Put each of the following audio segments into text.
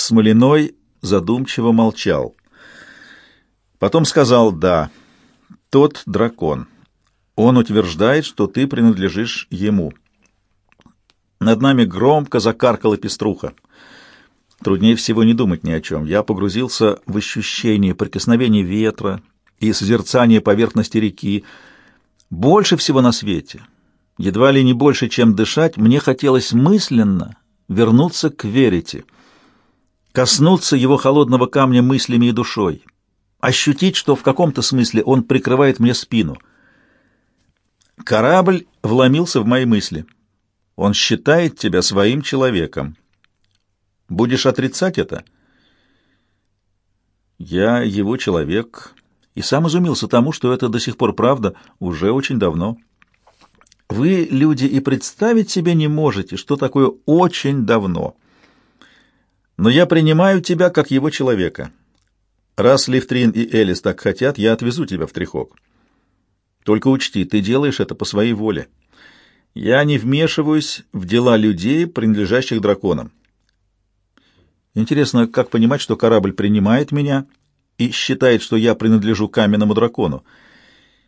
Смолиной задумчиво молчал. Потом сказал «да, тот дракон. Он утверждает, что ты принадлежишь ему». Над нами громко закаркала пеструха. Труднее всего не думать ни о чем. Я погрузился в ощущение прикосновения ветра и созерцание поверхности реки. Больше всего на свете, едва ли не больше, чем дышать, мне хотелось мысленно вернуться к Верите, коснуться его холодного камня мыслями и душой, ощутить, что в каком-то смысле он прикрывает мне спину. Корабль вломился в мои мысли. Он считает тебя своим человеком. Будешь отрицать это? Я его человек, и сам изумился тому, что это до сих пор правда уже очень давно. Вы, люди, и представить себе не можете, что такое очень давно. Но я принимаю тебя как его человека. Раз Лифтрин и Элис так хотят, я отвезу тебя в Трихок. Только учти, ты делаешь это по своей воле. Я не вмешиваюсь в дела людей, принадлежащих драконам. Интересно, как понимать, что корабль принимает меня и считает, что я принадлежу каменному дракону?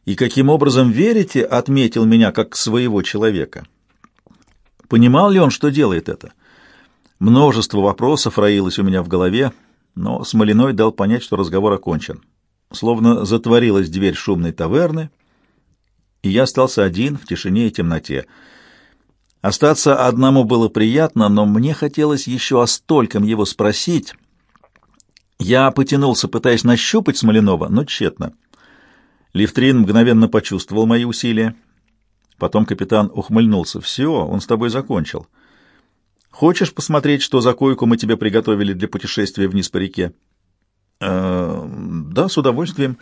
И каким образом верите, отметил меня как своего человека? Понимал ли он, что делает это? Множество вопросов роилось у меня в голове, но Смолиной дал понять, что разговор окончен. Словно затворилась дверь шумной таверны, и я остался один в тишине и темноте. Остаться одному было приятно, но мне хотелось еще о стольком его спросить. Я потянулся, пытаясь нащупать Смоленова, но тщетно. Лифтрин мгновенно почувствовал мои усилия. Потом капитан ухмыльнулся. «Все, он с тобой закончил. Хочешь посмотреть, что за койку мы тебе приготовили для путешествия вниз по реке?» «Э «Да, с удовольствием».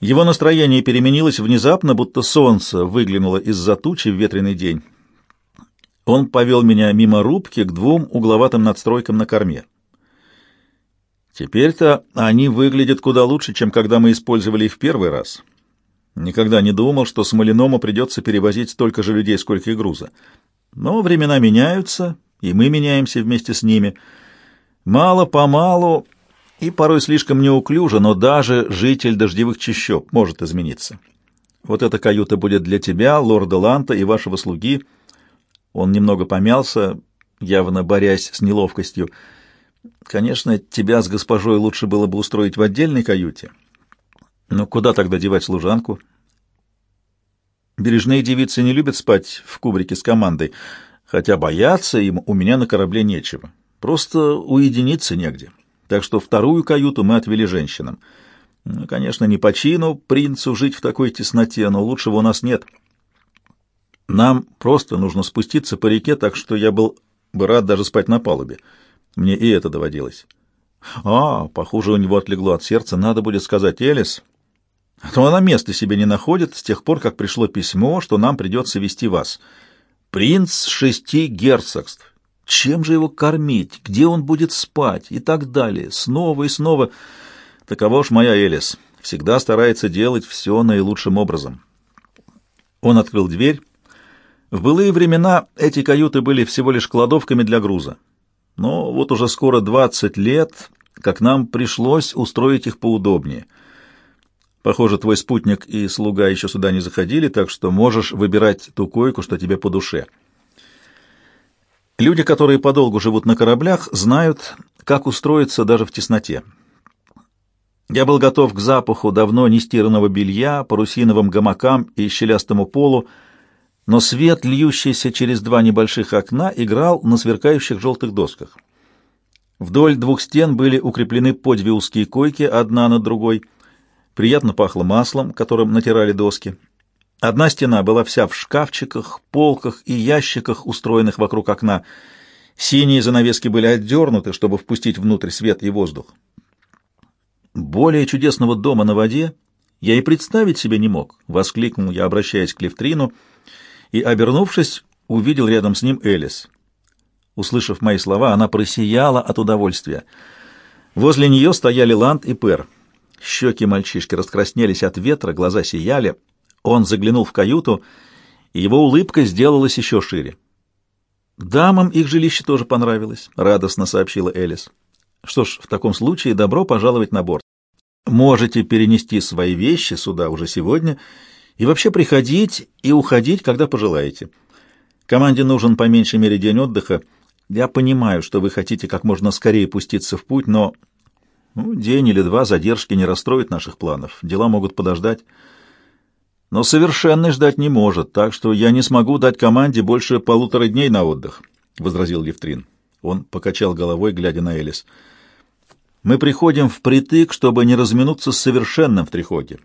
Его настроение переменилось внезапно, будто солнце выглянуло из-за тучи в ветреный день. Он повел меня мимо рубки к двум угловатым надстройкам на корме. Теперь-то они выглядят куда лучше, чем когда мы использовали их в первый раз. Никогда не думал, что Смоленому придется перевозить столько же людей, сколько и груза. Но времена меняются, и мы меняемся вместе с ними. Мало-помалу и порой слишком неуклюже, но даже житель дождевых чащоб может измениться. Вот эта каюта будет для тебя, лорда Ланта и вашего слуги. Он немного помялся, явно борясь с неловкостью. Конечно, тебя с госпожой лучше было бы устроить в отдельной каюте. Но куда тогда девать служанку? Бережные девицы не любят спать в кубрике с командой, хотя бояться им у меня на корабле нечего. Просто уединиться негде так что вторую каюту мы отвели женщинам. Ну, конечно, не по чину принцу жить в такой тесноте, но лучшего у нас нет. Нам просто нужно спуститься по реке, так что я был бы рад даже спать на палубе. Мне и это доводилось. А, похоже, у него отлегло от сердца. Надо будет сказать Элис. А то она места себе не находит с тех пор, как пришло письмо, что нам придется вести вас. Принц шести герцогств. Чем же его кормить? Где он будет спать? И так далее. Снова и снова. Такова уж моя Элис. Всегда старается делать все наилучшим образом. Он открыл дверь. В былые времена эти каюты были всего лишь кладовками для груза. Но вот уже скоро 20 лет, как нам пришлось устроить их поудобнее. Похоже, твой спутник и слуга еще сюда не заходили, так что можешь выбирать ту койку, что тебе по душе. Люди, которые подолгу живут на кораблях, знают, как устроиться даже в тесноте. Я был готов к запаху давно нестиранного белья, парусиновым гамакам и щелястому полу, но свет, льющийся через два небольших окна, играл на сверкающих желтых досках. Вдоль двух стен были укреплены по две узкие койки, одна над другой. Приятно пахло маслом, которым натирали доски. Одна стена была вся в шкафчиках, полках и ящиках, устроенных вокруг окна. Синие занавески были отдернуты, чтобы впустить внутрь свет и воздух. «Более чудесного дома на воде я и представить себе не мог», — воскликнул я, обращаясь к Левтрину, и, обернувшись, увидел рядом с ним Элис. Услышав мои слова, она просияла от удовольствия. Возле нее стояли Ланд и Пер. Щеки мальчишки раскраснелись от ветра, глаза сияли — он заглянул в каюту, и его улыбка сделалась еще шире. Дамам их жилище тоже понравилось, радостно сообщила Элис. Что ж, в таком случае добро пожаловать на борт. Можете перенести свои вещи сюда уже сегодня и вообще приходить и уходить, когда пожелаете. Команде нужен по меньшей мере день отдыха. Я понимаю, что вы хотите как можно скорее пуститься в путь, но ну, день или два задержки не расстроят наших планов. Дела могут подождать. Но совершенно ждать не может, так что я не смогу дать команде больше полутора дней на отдых, — возразил Левтрин. Он покачал головой, глядя на Элис. Мы приходим впритык, чтобы не разминуться с совершенным в Трихоге.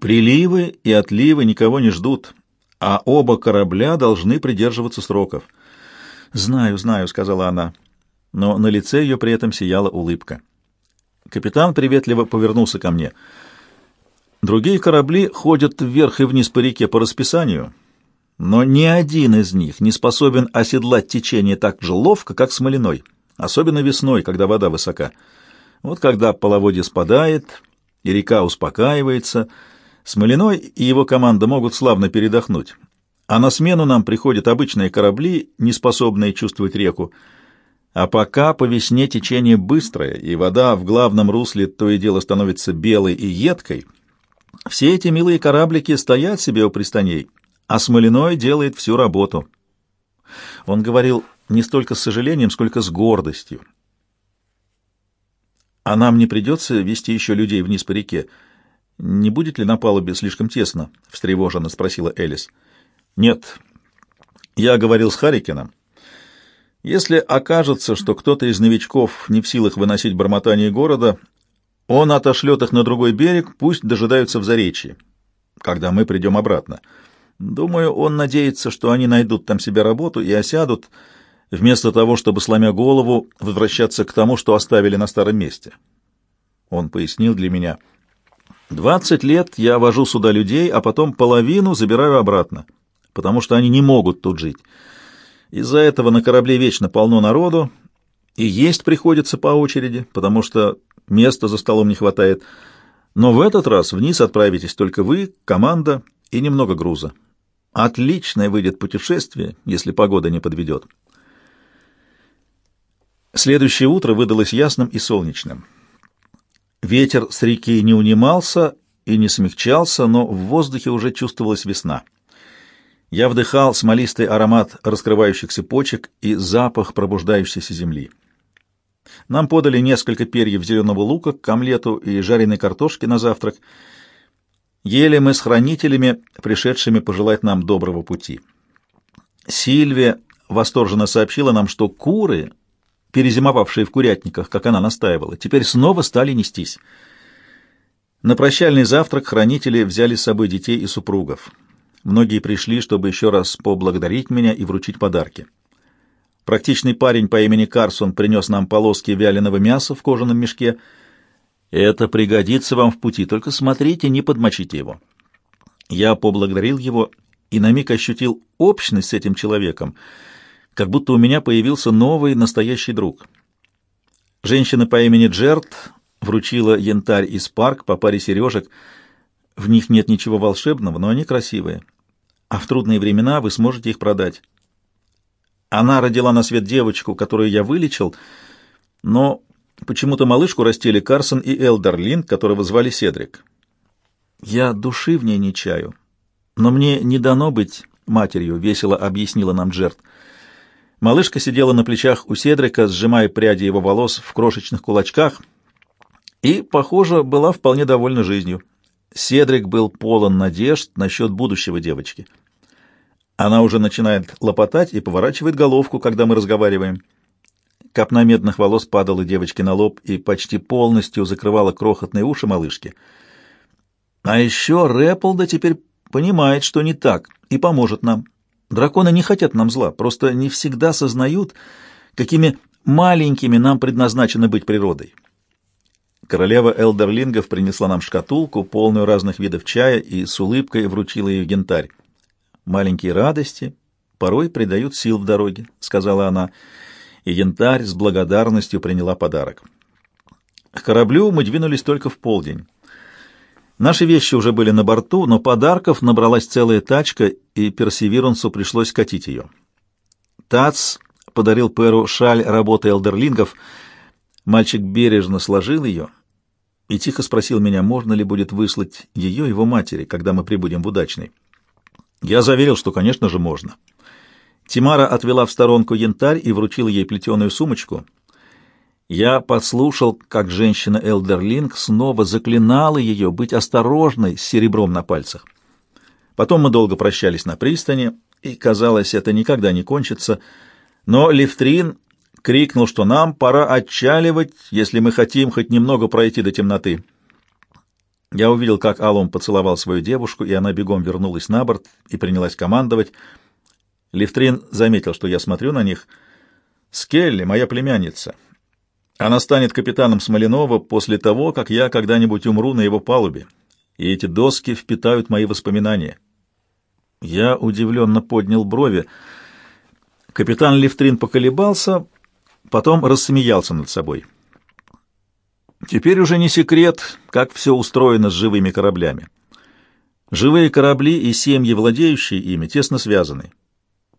Приливы и отливы никого не ждут, а оба корабля должны придерживаться сроков. «Знаю, знаю», — сказала она, но на лице ее при этом сияла улыбка. Капитан приветливо повернулся ко мне. «Другие корабли ходят вверх и вниз по реке по расписанию, но ни один из них не способен оседлать течение так же ловко, как Смолиной, особенно весной, когда вода высока. Вот когда половодье спадает и река успокаивается — Смолиной и его команда могут славно передохнуть, а на смену нам приходят обычные корабли, не способные чувствовать реку. А пока по весне течение быстрое, и вода в главном русле то и дело становится белой и едкой, все эти милые кораблики стоят себе у пристаней, а Смолиной делает всю работу. Он говорил не столько с сожалением, сколько с гордостью. А нам не придется вести еще людей вниз по реке, «Не будет ли на палубе слишком тесно?» — встревоженно спросила Элис. «Нет. Я говорил с Харикином. Если окажется, что кто-то из новичков не в силах выносить бормотание города, он отошлет их на другой берег, пусть дожидаются в Заречье, когда мы придем обратно. Думаю, он надеется, что они найдут там себе работу и осядут, вместо того, чтобы, сломя голову, возвращаться к тому, что оставили на старом месте». Он пояснил для меня — Двадцать лет я вожу сюда людей, а потом половину забираю обратно, потому что они не могут тут жить. Из-за этого на корабле вечно полно народу, и есть приходится по очереди, потому что места за столом не хватает. Но в этот раз вниз отправитесь только вы, команда и немного груза. Отличное выйдет путешествие, если погода не подведет. Следующее утро выдалось ясным и солнечным. Ветер с реки не унимался и не смягчался, но в воздухе уже чувствовалась весна. Я вдыхал смолистый аромат раскрывающихся почек и запах пробуждающейся земли. Нам подали несколько перьев зеленого лука к омлету и жареной картошки на завтрак. Ели мы с хранителями, пришедшими пожелать нам доброго пути. Сильвия восторженно сообщила нам, что куры перезимовавшие в курятниках, как она настаивала, теперь снова стали нестись. На прощальный завтрак хранители взяли с собой детей и супругов. Многие пришли, чтобы еще раз поблагодарить меня и вручить подарки. Практичный парень по имени Карсон принес нам полоски вяленого мяса в кожаном мешке. Это пригодится вам в пути, только смотрите, не подмочите его. Я поблагодарил его и на миг ощутил общность с этим человеком — как будто у меня появился новый настоящий друг. Женщина по имени Джерт вручила янтарь из парк по паре сережек. В них нет ничего волшебного, но они красивые. А в трудные времена вы сможете их продать. Она родила на свет девочку, которую я вылечил, но почему-то малышку растили Карсон и Элдерлин, которого звали Седрик. Я души в ней не чаю, но мне не дано быть матерью, — весело объяснила нам Джерт. Малышка сидела на плечах у Седрика, сжимая пряди его волос в крошечных кулачках, и, похоже, была вполне довольна жизнью. Седрик был полон надежд насчет будущего девочки. Она уже начинает лопотать и поворачивает головку, когда мы разговариваем. Копна медных волос падала девочке на лоб и почти полностью закрывала крохотные уши малышки. А еще Рэпплда теперь понимает, что не так, и поможет нам. Драконы не хотят нам зла, просто не всегда сознают, какими маленькими нам предназначено быть природой. Королева Элдерлингов принесла нам шкатулку, полную разных видов чая, и с улыбкой вручила ее янтарь. «Маленькие радости порой придают сил в дороге», — сказала она, и янтарь с благодарностью приняла подарок. К кораблю мы двинулись только в полдень. Наши вещи уже были на борту, но подарков набралась целая тачка, и Персевирансу пришлось катить ее. Тац подарил Перу шаль работы элдерлингов. Мальчик бережно сложил ее и тихо спросил меня, можно ли будет выслать ее его матери, когда мы прибудем в Удачный. Я заверил, что, конечно же, можно. Тимара отвела в сторонку янтарь и вручила ей плетеную сумочку. Я подслушал, как женщина Элдерлинг снова заклинала ее быть осторожной с серебром на пальцах. Потом мы долго прощались на пристани, и, казалось, это никогда не кончится, но Левтрин крикнул, что нам пора отчаливать, если мы хотим хоть немного пройти до темноты. Я увидел, как Алом поцеловал свою девушку, и она бегом вернулась на борт и принялась командовать — Левтрин заметил, что я смотрю на них. «Скелли, моя племянница. Она станет капитаном Смоленова после того, как я когда-нибудь умру на его палубе, и эти доски впитают мои воспоминания». Я удивленно поднял брови. Капитан Левтрин поколебался, потом рассмеялся над собой. Теперь уже не секрет, как все устроено с живыми кораблями. Живые корабли и семьи, владеющие ими, тесно связаны.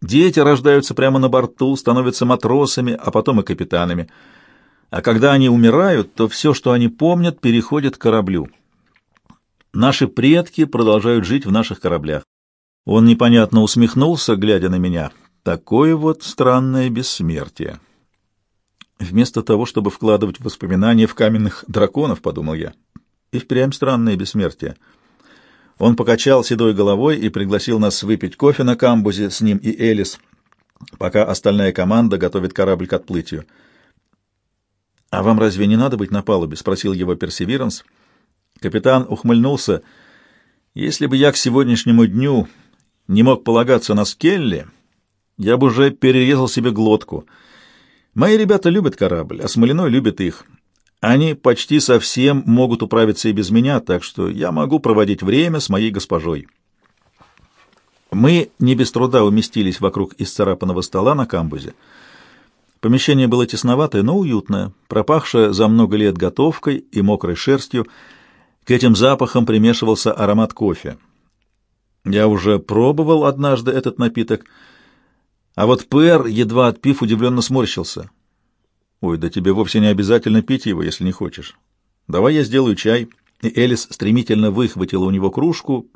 Дети рождаются прямо на борту, становятся матросами, а потом и капитанами. А когда они умирают, то все, что они помнят, переходит к кораблю. Наши предки продолжают жить в наших кораблях. Он непонятно усмехнулся, глядя на меня. Такое вот странное бессмертие. Вместо того, чтобы вкладывать воспоминания в каменных драконов, подумал я, и впрямь странное бессмертие. Он покачал седой головой и пригласил нас выпить кофе на камбузе с ним и Элис, пока остальная команда готовит корабль к отплытию. «А вам разве не надо быть на палубе?» — спросил его Персеверанс. Капитан ухмыльнулся. «Если бы я к сегодняшнему дню не мог полагаться на Скелли, я бы уже перерезал себе глотку. Мои ребята любят корабль, а Смолиной любит их. Они почти совсем могут управиться и без меня, так что я могу проводить время с моей госпожой. Мы не без труда уместились вокруг исцарапанного стола на камбузе. Помещение было тесноватое, но уютное, пропахшее за много лет готовкой и мокрой шерстью. К этим запахам примешивался аромат кофе. Я уже пробовал однажды этот напиток, а вот Пэр, едва отпив, удивленно сморщился. Ой, да тебе вовсе не обязательно пить его, если не хочешь. Давай я сделаю чай. И Элис стремительно выхватила у него кружку,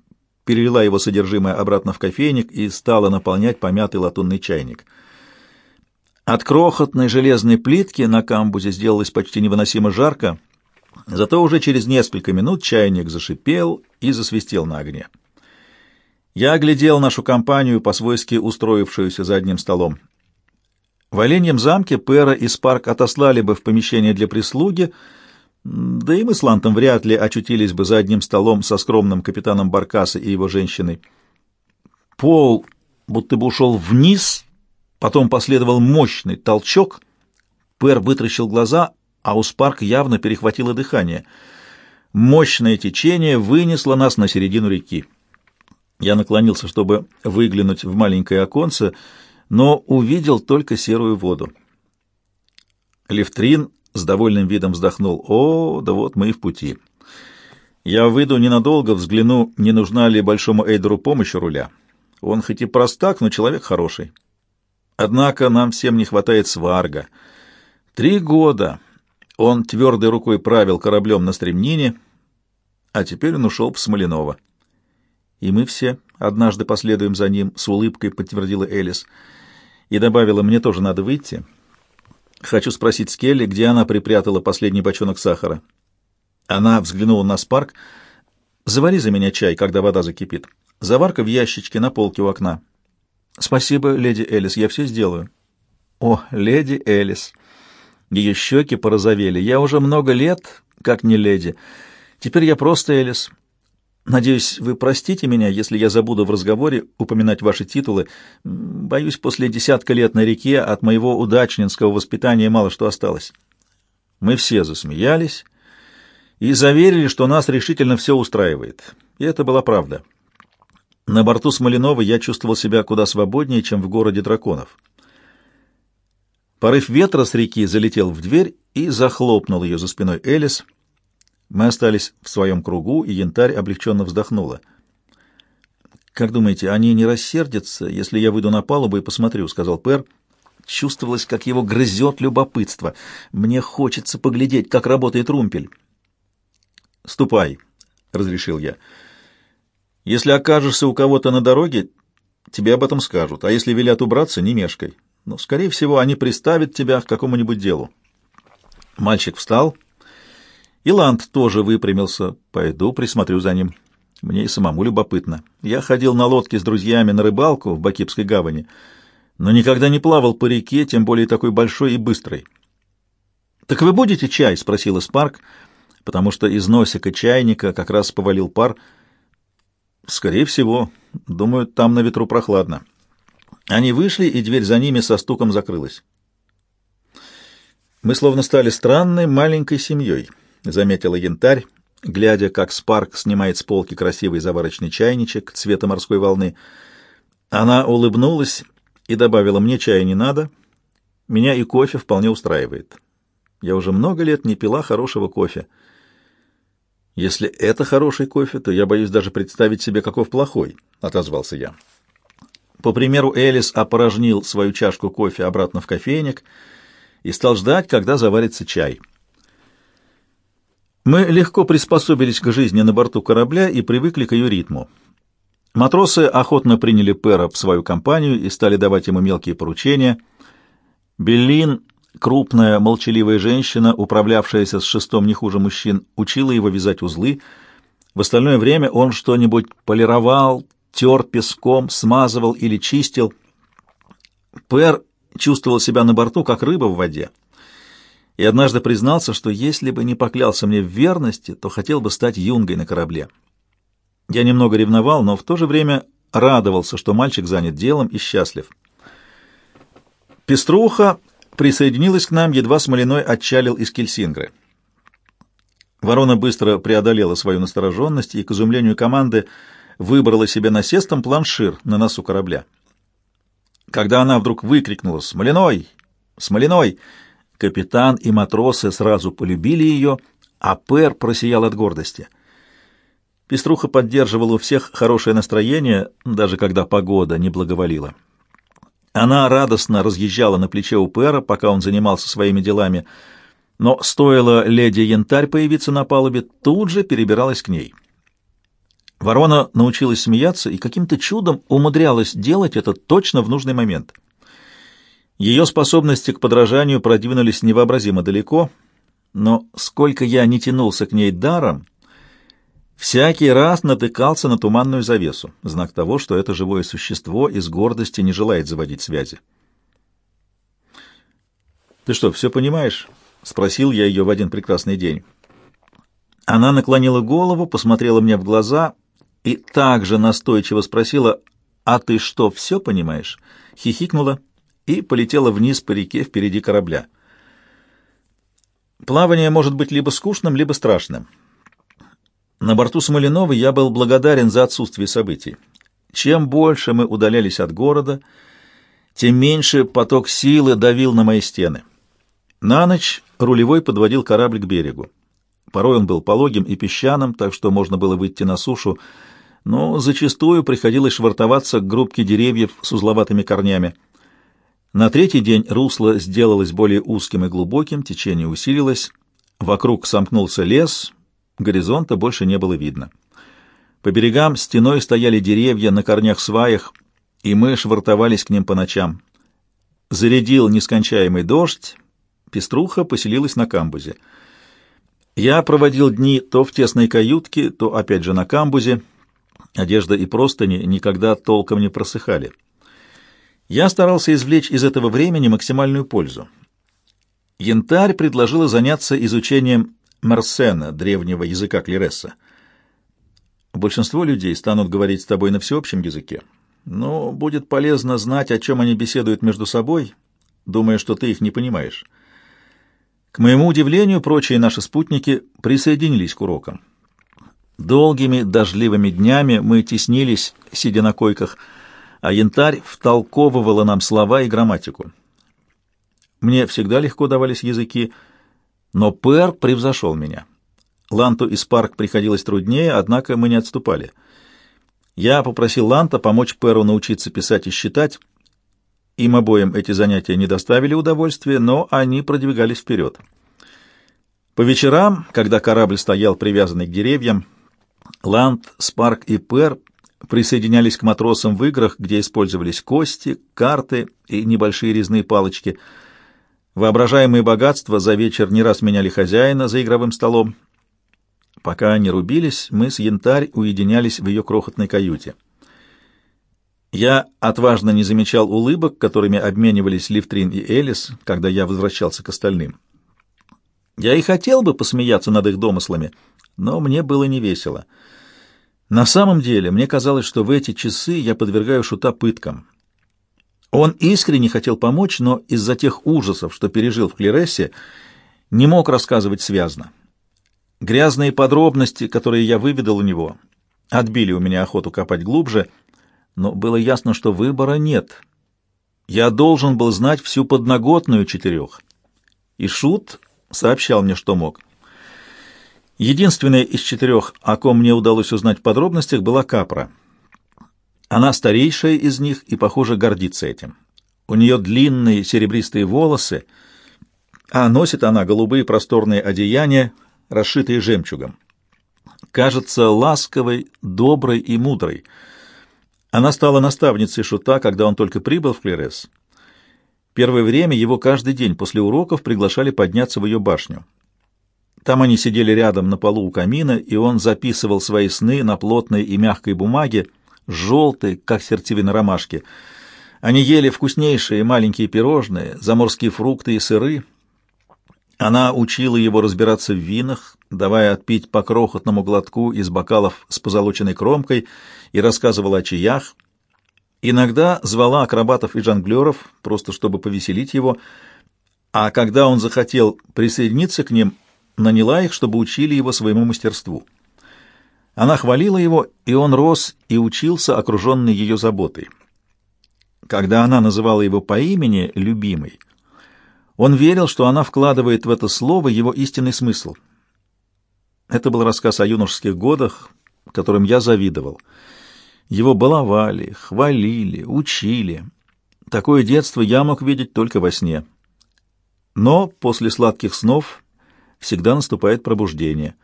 перелила его содержимое обратно в кофейник и стала наполнять помятый латунный чайник. От крохотной железной плитки на камбузе сделалось почти невыносимо жарко, зато уже через несколько минут чайник зашипел и засвистел на огне. Я оглядел нашу компанию, по-свойски устроившуюся за одним столом. В Оленьем замке Пэра и Спарк отослали бы в помещение для прислуги, да и мы с Лантом вряд ли очутились бы за одним столом со скромным капитаном Баркаса и его женщиной. Пол будто бы ушел вниз, потом последовал мощный толчок. Пэр вытращил глаза, а у Спарк явно перехватило дыхание. Мощное течение вынесло нас на середину реки. Я наклонился, чтобы выглянуть в маленькое оконце — но увидел только серую воду. Левтрин с довольным видом вздохнул. «О, да вот мы и в пути. Я выйду ненадолго, взгляну, не нужна ли большому Эйдеру помощь у руля. Он хоть и простак, но человек хороший. Однако нам всем не хватает сварга. Три года он твердой рукой правил кораблем на стремнине, а теперь он ушел в Смоленово. И мы все однажды последуем за ним, — с улыбкой подтвердила Элис — и добавила, мне тоже надо выйти. Хочу спросить Скелли, где она припрятала последний бочонок сахара. Она взглянула на Спарк. «Завари за меня чай, когда вода закипит. Заварка в ящичке на полке у окна». «Спасибо, леди Элис, я все сделаю». «О, леди Элис!» Ее щеки порозовели. «Я уже много лет, как не леди. Теперь я просто Элис. Надеюсь, вы простите меня, если я забуду в разговоре упоминать ваши титулы. Боюсь, после десятка лет на реке от моего удачнинского воспитания мало что осталось. Мы все засмеялись и заверили, что нас решительно все устраивает. И это была правда. На борту Смоленова я чувствовал себя куда свободнее, чем в городе драконов. Порыв ветра с реки залетел в дверь и захлопнул ее за спиной Элис — мы остались в своем кругу, и янтарь облегченно вздохнула. «Как думаете, они не рассердятся, если я выйду на палубу и посмотрю?» — сказал Пер. Чувствовалось, как его грызет любопытство. Мне хочется поглядеть, как работает румпель. «Ступай», — разрешил я. «Если окажешься у кого-то на дороге, тебе об этом скажут, а если велят убраться, не мешкай. Но, скорее всего, они приставят тебя к какому-нибудь делу». Мальчик встал, и Ланд тоже выпрямился. «Пойду присмотрю за ним». Мне и самому любопытно. Я ходил на лодке с друзьями на рыбалку в Бакипской гавани, но никогда не плавал по реке, тем более такой большой и быстрой. «Так вы будете чай?» — спросила Спарк, потому что из носика чайника как раз повалил пар. «Скорее всего. Думаю, там на ветру прохладно». Они вышли, и дверь за ними со стуком закрылась. «Мы словно стали странной маленькой семьей», — заметила янтарь, глядя, как Спарк снимает с полки красивый заварочный чайничек цвета морской волны. Она улыбнулась и добавила, «Мне чая не надо, меня и кофе вполне устраивает. Я уже много лет не пила хорошего кофе. Если это хороший кофе, то я боюсь даже представить себе, каков плохой», — отозвался я. По примеру Элис опорожнил свою чашку кофе обратно в кофейник и стал ждать, когда заварится чай. Мы легко приспособились к жизни на борту корабля и привыкли к ее ритму. Матросы охотно приняли Пэра в свою компанию и стали давать ему мелкие поручения. Беллин, крупная, молчаливая женщина, управлявшаяся с шестом не хуже мужчин, учила его вязать узлы. В остальное время он что-нибудь полировал, тер песком, смазывал или чистил. Пэр чувствовал себя на борту, как рыба в воде и однажды признался, что если бы не поклялся мне в верности, то хотел бы стать юнгой на корабле. Я немного ревновал, но в то же время радовался, что мальчик занят делом и счастлив. Пеструха присоединилась к нам, едва Смолиной отчалил из Кельсингры. Ворона быстро преодолела свою настороженность и, к изумлению команды, выбрала себе насестом планшир на носу корабля. Когда она вдруг выкрикнула «Смолиной! Смолиной!», Капитан и матросы сразу полюбили ее, а Пэр просиял от гордости. Пеструха поддерживала у всех хорошее настроение, даже когда погода не благоволила. Она радостно разъезжала на плече у Пэра, пока он занимался своими делами, но стоило леди Янтарь появиться на палубе, тут же перебиралась к ней. Ворона научилась смеяться и каким-то чудом умудрялась делать это точно в нужный момент — ее способности к подражанию продвинулись невообразимо далеко, но сколько я не тянулся к ней даром, всякий раз натыкался на туманную завесу, знак того, что это живое существо из гордости не желает заводить связи. «Ты что, все понимаешь?» — спросил я ее в один прекрасный день. Она наклонила голову, посмотрела мне в глаза и также настойчиво спросила, «А ты что, все понимаешь?» Хихикнула и полетела вниз по реке впереди корабля. Плавание может быть либо скучным, либо страшным. На борту Смоленова я был благодарен за отсутствие событий. Чем больше мы удалялись от города, тем меньше поток силы давил на мои стены. На ночь рулевой подводил корабль к берегу. Порой он был пологим и песчаным, так что можно было выйти на сушу, но зачастую приходилось швартоваться к группке деревьев с узловатыми корнями. На третий день русло сделалось более узким и глубоким, течение усилилось, вокруг сомкнулся лес, горизонта больше не было видно. По берегам стеной стояли деревья на корнях-сваях, и мы швартовались к ним по ночам. Зарядил нескончаемый дождь, пеструха поселилась на камбузе. Я проводил дни то в тесной каютке, то опять же на камбузе. Одежда и простыни никогда толком не просыхали. Я старался извлечь из этого времени максимальную пользу. Янтарь предложила заняться изучением Марсена, древнего языка Клересса. Большинство людей станут говорить с тобой на всеобщем языке, но будет полезно знать, о чем они беседуют между собой, думая, что ты их не понимаешь. К моему удивлению, прочие наши спутники присоединились к урокам. Долгими дождливыми днями мы теснились, сидя на койках, а янтарь втолковывала нам слова и грамматику. Мне всегда легко давались языки, но Пэр превзошел меня. Ланту и Спарк приходилось труднее, однако мы не отступали. Я попросил Ланта помочь Пэру научиться писать и считать. Им обоим эти занятия не доставили удовольствия, но они продвигались вперед. По вечерам, когда корабль стоял привязанный к деревьям, Ланд, Спарк и Пер присоединялись к матросам в играх, где использовались кости, карты и небольшие резные палочки. Воображаемые богатства за вечер не раз меняли хозяина за игровым столом. Пока они рубились, мы с Янтарь уединялись в ее крохотной каюте. Я отважно не замечал улыбок, которыми обменивались Лифтрин и Элис, когда я возвращался к остальным. Я и хотел бы посмеяться над их домыслами, но мне было не весело. На самом деле, мне казалось, что в эти часы я подвергаю Шута пыткам. Он искренне хотел помочь, но из-за тех ужасов, что пережил в Клерессе, не мог рассказывать связно. Грязные подробности, которые я выведал у него, отбили у меня охоту копать глубже, но было ясно, что выбора нет. Я должен был знать всю подноготную четырех. И Шут сообщал мне, что мог. Единственная из четырех, о ком мне удалось узнать в подробностях, была Капра. Она старейшая из них и, похоже, гордится этим. У нее длинные серебристые волосы, а носит она голубые просторные одеяния, расшитые жемчугом. Кажется ласковой, доброй и мудрой. Она стала наставницей Шута, когда он только прибыл в Клерес. Первое время его каждый день после уроков приглашали подняться в ее башню. Там они сидели рядом на полу у камина, и он записывал свои сны на плотной и мягкой бумаге, желтой, как сердцевина ромашки. Они ели вкуснейшие маленькие пирожные, заморские фрукты и сыры. Она учила его разбираться в винах, давая отпить по крохотному глотку из бокалов с позолоченной кромкой, и рассказывала о чаях. Иногда звала акробатов и жонглеров, просто чтобы повеселить его, а когда он захотел присоединиться к ним, наняла их, чтобы учили его своему мастерству. Она хвалила его, и он рос и учился, окруженный ее заботой. Когда она называла его по имени «любимый», он верил, что она вкладывает в это слово его истинный смысл. Это был рассказ о юношеских годах, которым я завидовал. Его баловали, хвалили, учили. Такое детство я мог видеть только во сне. Но после сладких снов всегда наступает пробуждение.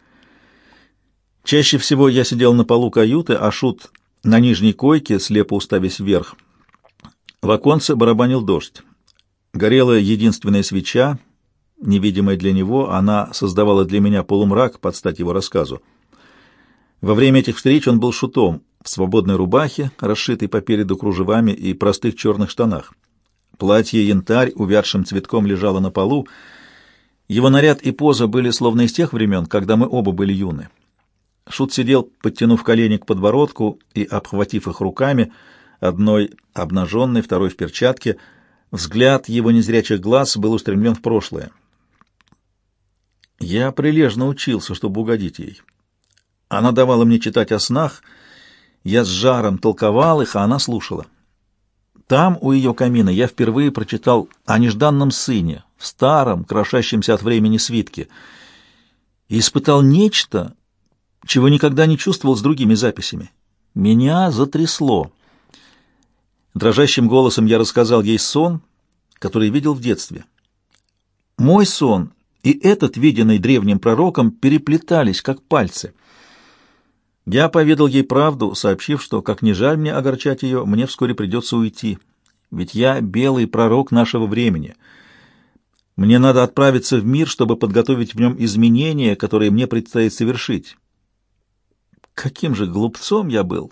Чаще всего я сидел на полу каюты, а Шут на нижней койке, слепо уставясь вверх. В оконце барабанил дождь. Горела единственная свеча, невидимая для него, она создавала для меня полумрак под стать его рассказу. Во время этих встреч он был шутом, в свободной рубахе, расшитой попереду кружевами и простых черных штанах. Платье янтарь увядшим цветком лежало на полу, его наряд и поза были словно из тех времен, когда мы оба были юны. Шут сидел, подтянув колени к подбородку и обхватив их руками, одной обнаженной, второй в перчатке. Взгляд его незрячих глаз был устремлен в прошлое. Я прилежно учился, чтобы угодить ей. Она давала мне читать о снах, я с жаром толковал их, а она слушала. Там, у ее камина, я впервые прочитал о нежданном сыне, в старом, крошащемся от времени свитке, и испытал нечто, чего никогда не чувствовал с другими записями. Меня затрясло. Дрожащим голосом я рассказал ей сон, который видел в детстве. Мой сон и этот, виденный древним пророком, переплетались, как пальцы — я поведал ей правду, сообщив, что, как не жаль мне огорчать ее, мне вскоре придется уйти, ведь я белый пророк нашего времени. Мне надо отправиться в мир, чтобы подготовить в нем изменения, которые мне предстоит совершить. Каким же глупцом я был,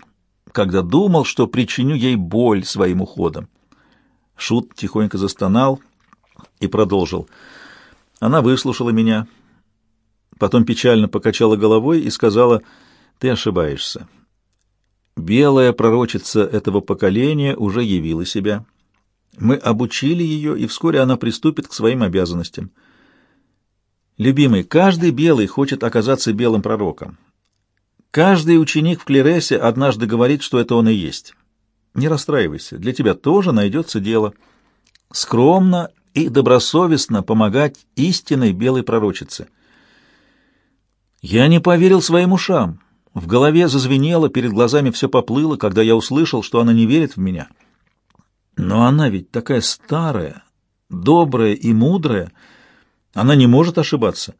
когда думал, что причиню ей боль своим уходом. Шут тихонько застонал и продолжил. Она выслушала меня, потом печально покачала головой и сказала — ты ошибаешься. Белая пророчица этого поколения уже явила себя. Мы обучили ее, и вскоре она приступит к своим обязанностям. Любимый, каждый белый хочет оказаться белым пророком. Каждый ученик в Клересе однажды говорит, что это он и есть. Не расстраивайся, для тебя тоже найдется дело. Скромно и добросовестно помогать истинной белой пророчице. Я не поверил своим ушам. В голове зазвенело, перед глазами все поплыло, когда я услышал, что она не верит в меня. Но она ведь такая старая, добрая и мудрая, она не может ошибаться.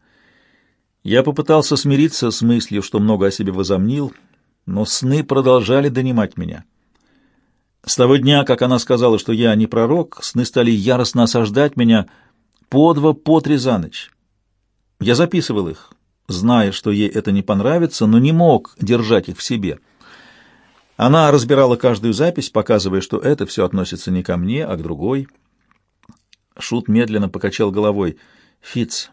Я попытался смириться с мыслью, что много о себе возомнил, но сны продолжали донимать меня. С того дня, как она сказала, что я не пророк, сны стали яростно осаждать меня по два, по три за ночь. Я записывал их, зная, что ей это не понравится, но не мог держать их в себе. Она разбирала каждую запись, показывая, что это все относится не ко мне, а к другой. Шут медленно покачал головой. «Фиц,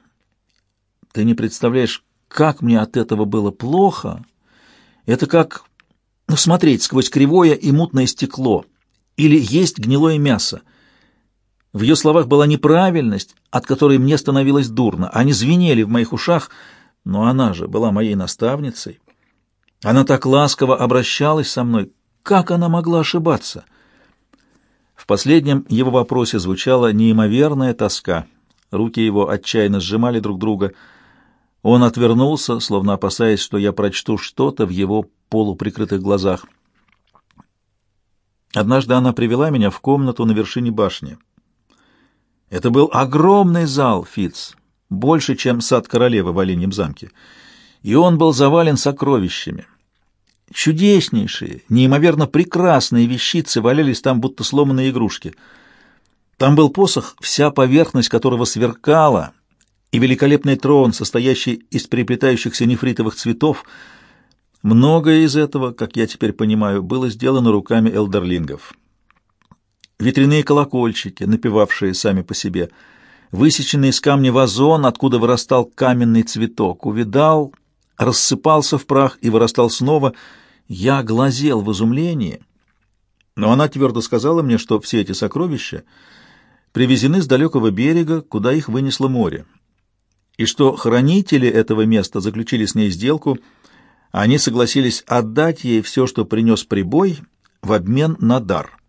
ты не представляешь, как мне от этого было плохо. Это как ну, смотреть сквозь кривое и мутное стекло или есть гнилое мясо. В ее словах была неправильность, от которой мне становилось дурно. Они звенели в моих ушах, но она же была моей наставницей. Она так ласково обращалась со мной. Как она могла ошибаться? В последнем его вопросе звучала неимоверная тоска. Руки его отчаянно сжимали друг друга. Он отвернулся, словно опасаясь, что я прочту что-то в его полуприкрытых глазах. Однажды она привела меня в комнату на вершине башни. Это был огромный зал, Фиц, больше, чем сад королевы в Оленьем замке, и он был завален сокровищами. Чудеснейшие, неимоверно прекрасные вещицы валялись там, будто сломанные игрушки. Там был посох, вся поверхность которого сверкала, и великолепный трон, состоящий из переплетающихся нефритовых цветов. Многое из этого, как я теперь понимаю, было сделано руками элдерлингов. Ветряные колокольчики, напевавшие сами по себе, высеченный из камня вазон, откуда вырастал каменный цветок, увидал, рассыпался в прах и вырастал снова — я глазел в изумлении, но она твердо сказала мне, что все эти сокровища привезены с далекого берега, куда их вынесло море, и что хранители этого места заключили с ней сделку, они согласились отдать ей все, что принес прибой, в обмен на дар —